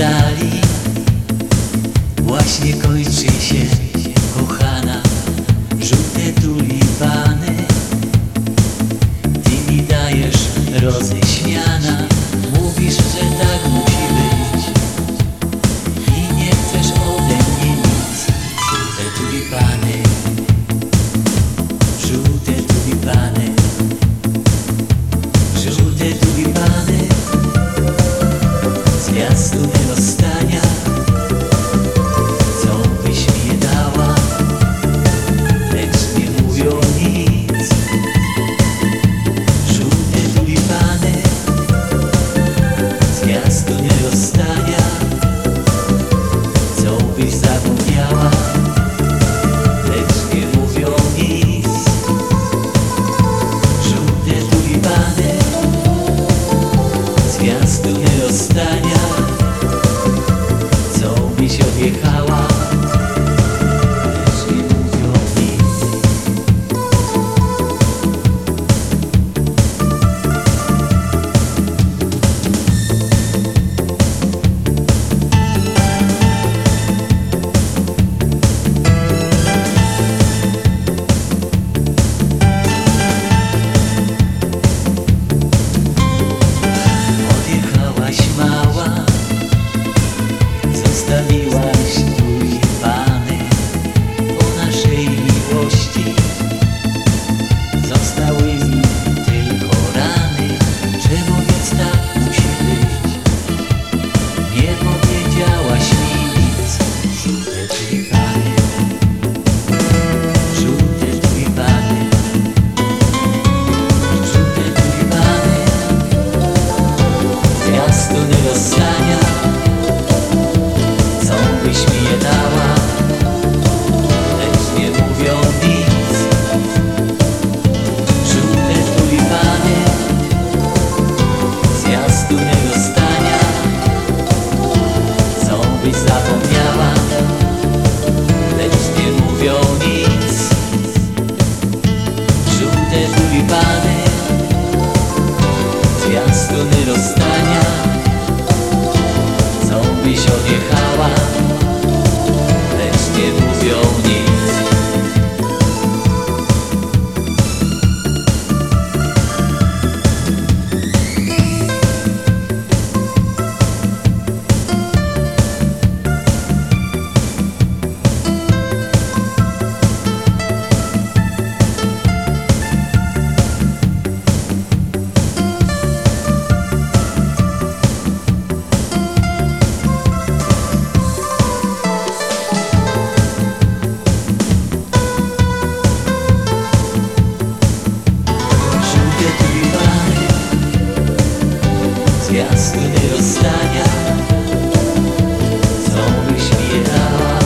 dali Właśnie kończy się against nas nie rozstania, co byś mi dała.